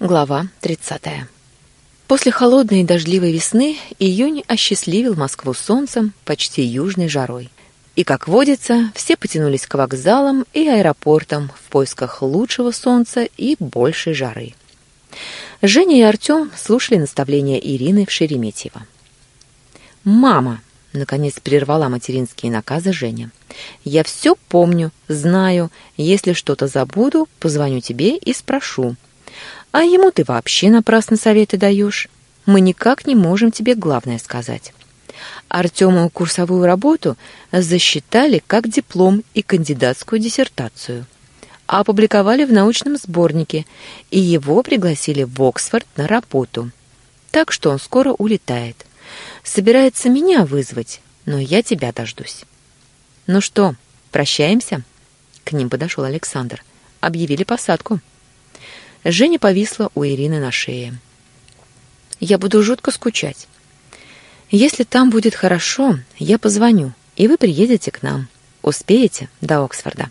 Глава 30. После холодной и дождливой весны июнь осчастливил Москву солнцем, почти южной жарой. И, как водится, все потянулись к вокзалам и аэропортам в поисках лучшего солнца и большей жары. Женя и Артем слушали наставления Ирины в Шереметьево. «Мама!» — наконец прервала материнские наказы Женя. «Я все помню, знаю. Если что-то забуду, позвоню тебе и спрошу». А ему ты вообще напрасно советы даешь. Мы никак не можем тебе главное сказать. Артему курсовую работу засчитали как диплом и кандидатскую диссертацию. А опубликовали в научном сборнике, и его пригласили в Оксфорд на работу. Так что он скоро улетает. Собирается меня вызвать, но я тебя дождусь. Ну что, прощаемся? К ним подошел Александр. Объявили посадку. Женя повисла у Ирины на шее. «Я буду жутко скучать. Если там будет хорошо, я позвоню, и вы приедете к нам. Успеете до Оксфорда?»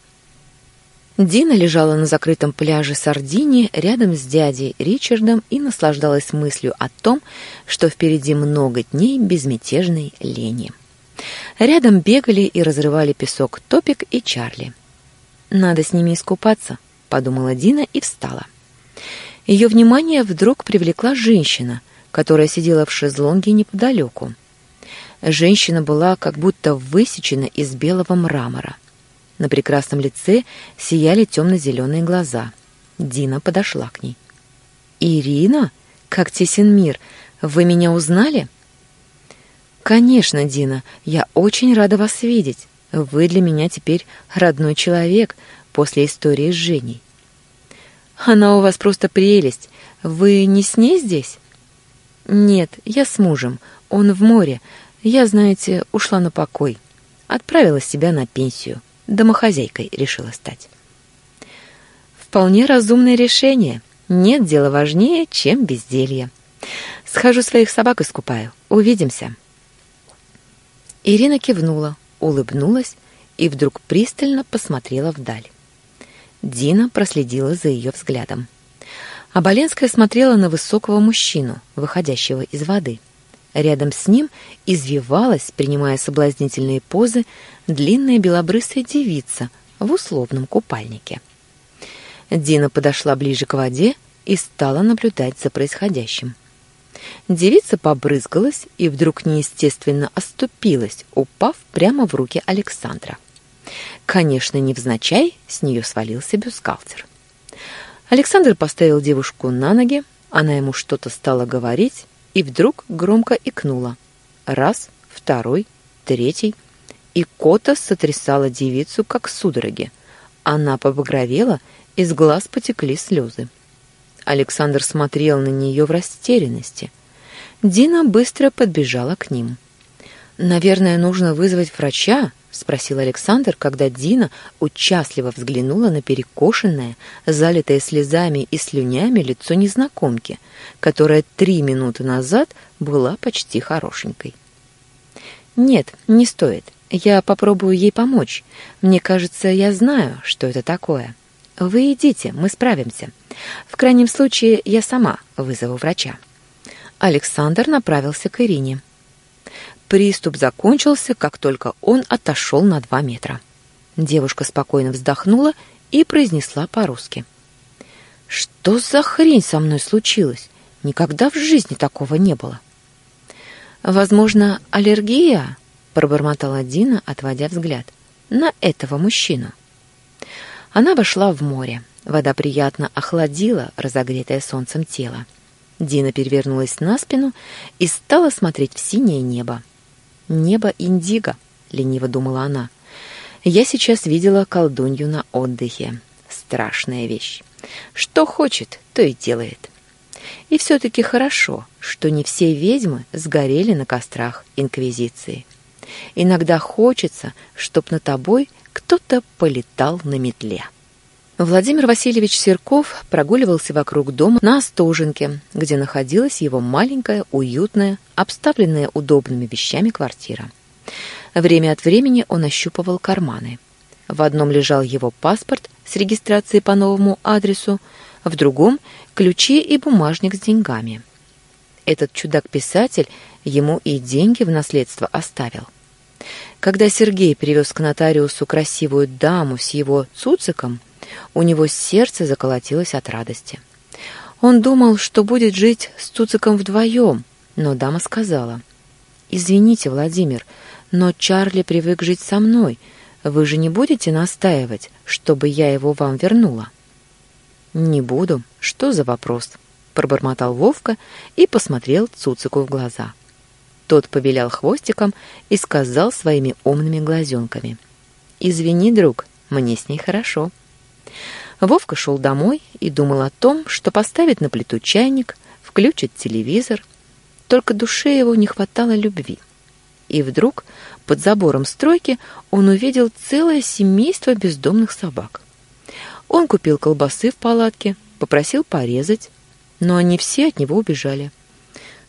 Дина лежала на закрытом пляже Сардинии рядом с дядей Ричардом и наслаждалась мыслью о том, что впереди много дней безмятежной лени. Рядом бегали и разрывали песок Топик и Чарли. «Надо с ними искупаться», — подумала Дина и встала. Ее внимание вдруг привлекла женщина, которая сидела в шезлонге неподалеку. Женщина была как будто высечена из белого мрамора. На прекрасном лице сияли темно-зеленые глаза. Дина подошла к ней. «Ирина? Как тесен мир! Вы меня узнали?» «Конечно, Дина, я очень рада вас видеть. Вы для меня теперь родной человек после истории с Женей. Она у вас просто прелесть. Вы не с ней здесь? Нет, я с мужем. Он в море. Я, знаете, ушла на покой. Отправила себя на пенсию. Домохозяйкой решила стать. Вполне разумное решение. Нет дела важнее, чем безделье. Схожу своих собак искупаю. Увидимся. Ирина кивнула, улыбнулась и вдруг пристально посмотрела вдаль. Дина проследила за ее взглядом. Аболенская смотрела на высокого мужчину, выходящего из воды. Рядом с ним извивалась, принимая соблазнительные позы, длинная белобрысая девица в условном купальнике. Дина подошла ближе к воде и стала наблюдать за происходящим. Девица побрызгалась и вдруг неестественно оступилась, упав прямо в руки Александра. Конечно, невзначай с нее свалился бюстгальтер. Александр поставил девушку на ноги, она ему что-то стала говорить и вдруг громко икнула. Раз, второй, третий. И кота сотрясала девицу, как судороги. Она побагровела, из глаз потекли слезы. Александр смотрел на нее в растерянности. Дина быстро подбежала к ним. «Наверное, нужно вызвать врача», — спросил Александр, когда Дина участливо взглянула на перекошенное, залитое слезами и слюнями лицо незнакомки, которая три минуты назад была почти хорошенькой. «Нет, не стоит. Я попробую ей помочь. Мне кажется, я знаю, что это такое. Вы идите, мы справимся. В крайнем случае, я сама вызову врача». Александр направился к Ирине. Приступ закончился, как только он отошел на два метра. Девушка спокойно вздохнула и произнесла по-русски. «Что за хрень со мной случилась? Никогда в жизни такого не было». «Возможно, аллергия?» — пробормотала Дина, отводя взгляд. «На этого мужчину». Она вошла в море. Вода приятно охладила разогретое солнцем тело. Дина перевернулась на спину и стала смотреть в синее небо. Небо индиго, лениво думала она. Я сейчас видела колдунью на отдыхе. Страшная вещь. Что хочет, то и делает. И все-таки хорошо, что не все ведьмы сгорели на кострах Инквизиции. Иногда хочется, чтоб на тобой кто-то полетал на метле. Владимир Васильевич Серков прогуливался вокруг дома на Остоженке, где находилась его маленькая, уютная, обставленная удобными вещами квартира. Время от времени он ощупывал карманы. В одном лежал его паспорт с регистрацией по новому адресу, в другом — ключи и бумажник с деньгами. Этот чудак-писатель ему и деньги в наследство оставил. Когда Сергей привез к нотариусу красивую даму с его цуциком, у него сердце заколотилось от радости. Он думал, что будет жить с цуциком вдвоем, но дама сказала, «Извините, Владимир, но Чарли привык жить со мной. Вы же не будете настаивать, чтобы я его вам вернула?» «Не буду. Что за вопрос?» — пробормотал Вовка и посмотрел Цуцику в глаза. Тот побелял хвостиком и сказал своими умными глазенками. «Извини, друг, мне с ней хорошо». Вовка шел домой и думал о том, что поставит на плиту чайник, включит телевизор. Только душе его не хватало любви. И вдруг под забором стройки он увидел целое семейство бездомных собак. Он купил колбасы в палатке, попросил порезать, но они все от него убежали.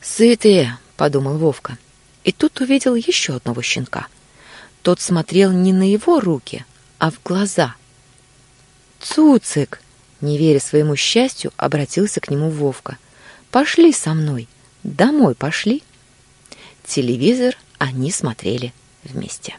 «Сытые!» — подумал Вовка. И тут увидел еще одного щенка. Тот смотрел не на его руки, а в глаза. «Цуцик!» — не веря своему счастью, обратился к нему Вовка. «Пошли со мной. Домой пошли». Телевизор они смотрели вместе.